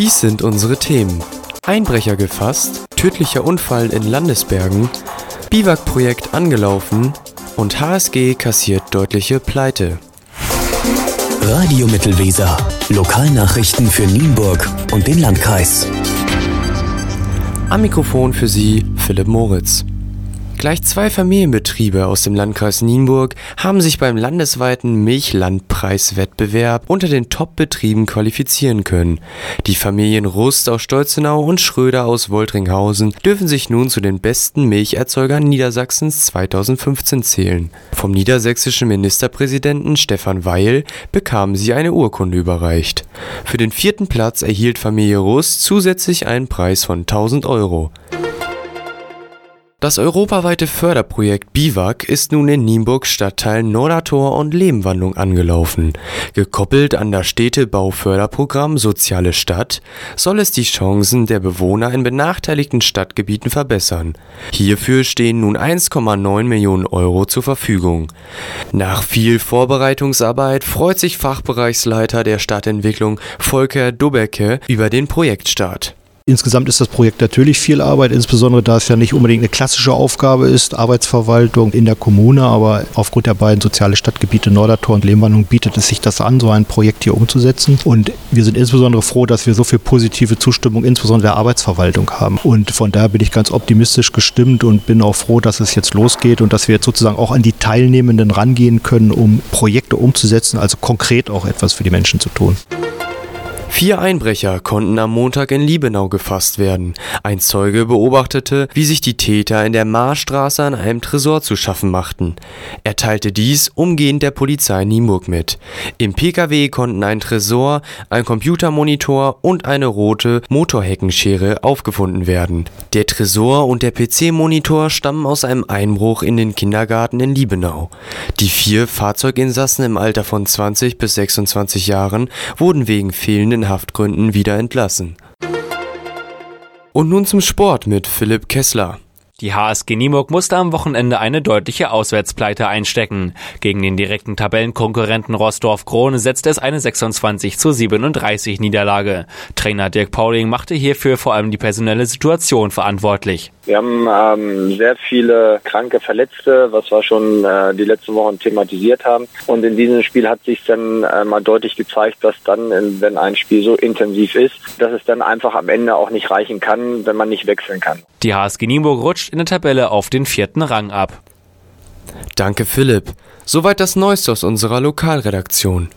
Dies sind unsere Themen. Einbrecher gefasst, tödlicher Unfall in Landesbergen, Biwak-Projekt angelaufen und HSG kassiert deutliche Pleite. Radio Mittelweser. Lokalnachrichten für Nienburg und den Landkreis. Am Mikrofon für Sie Philipp Moritz. Gleich zwei Familienbetriebe aus dem Landkreis Nienburg haben sich beim landesweiten Milchlandpreiswettbewerb unter den Top-Betrieben qualifizieren können. Die Familien Rust aus Stolzenau und Schröder aus Woltringhausen dürfen sich nun zu den besten Milcherzeugern Niedersachsens 2015 zählen. Vom niedersächsischen Ministerpräsidenten Stefan Weil bekamen sie eine Urkunde überreicht. Für den vierten Platz erhielt Familie Rust zusätzlich einen Preis von 1000 Euro. Das europaweite Förderprojekt BIWAG ist nun in Nienburgs Stadtteilen Nordertor und Lehmwandlung angelaufen. Gekoppelt an das Städtebauförderprogramm Soziale Stadt soll es die Chancen der Bewohner in benachteiligten Stadtgebieten verbessern. Hierfür stehen nun 1,9 Millionen Euro zur Verfügung. Nach viel Vorbereitungsarbeit freut sich Fachbereichsleiter der Stadtentwicklung Volker Dubecke über den Projektstart. Insgesamt ist das Projekt natürlich viel Arbeit, insbesondere da es ja nicht unbedingt eine klassische Aufgabe ist, Arbeitsverwaltung in der Kommune, aber aufgrund der beiden sozialen Stadtgebiete Nordertor und Lehmwandlung bietet es sich das an, so ein Projekt hier umzusetzen. Und wir sind insbesondere froh, dass wir so viel positive Zustimmung, insbesondere der Arbeitsverwaltung haben. Und von daher bin ich ganz optimistisch gestimmt und bin auch froh, dass es jetzt losgeht und dass wir jetzt sozusagen auch an die Teilnehmenden rangehen können, um Projekte umzusetzen, also konkret auch etwas für die Menschen zu tun. Vier Einbrecher konnten am Montag in Liebenau gefasst werden. Ein Zeuge beobachtete, wie sich die Täter in der Marstraße an einem Tresor zu schaffen machten. Er teilte dies umgehend der Polizei Nienburg mit. Im Pkw konnten ein Tresor, ein Computermonitor und eine rote Motorheckenschere aufgefunden werden. Der Tresor und der PC-Monitor stammen aus einem Einbruch in den Kindergarten in Liebenau. Die vier Fahrzeuginsassen im Alter von 20 bis 26 Jahren wurden wegen fehlenden Haftgründen wieder entlassen. Und nun zum Sport mit Philipp Kessler. Die HSG Nimburg musste am Wochenende eine deutliche Auswärtspleite einstecken. Gegen den direkten Tabellenkonkurrenten Rossdorf Krone setzte es eine 26 zu 37 Niederlage. Trainer Dirk Pauling machte hierfür vor allem die personelle Situation verantwortlich. Wir haben ähm, sehr viele kranke Verletzte, was wir schon äh, die letzten Wochen thematisiert haben. Und in diesem Spiel hat sich dann äh, mal deutlich gezeigt, dass dann, wenn ein Spiel so intensiv ist, dass es dann einfach am Ende auch nicht reichen kann, wenn man nicht wechseln kann. Die HSG Nienburg rutscht in der Tabelle auf den vierten Rang ab. Danke Philipp. Soweit das Neueste aus unserer Lokalredaktion.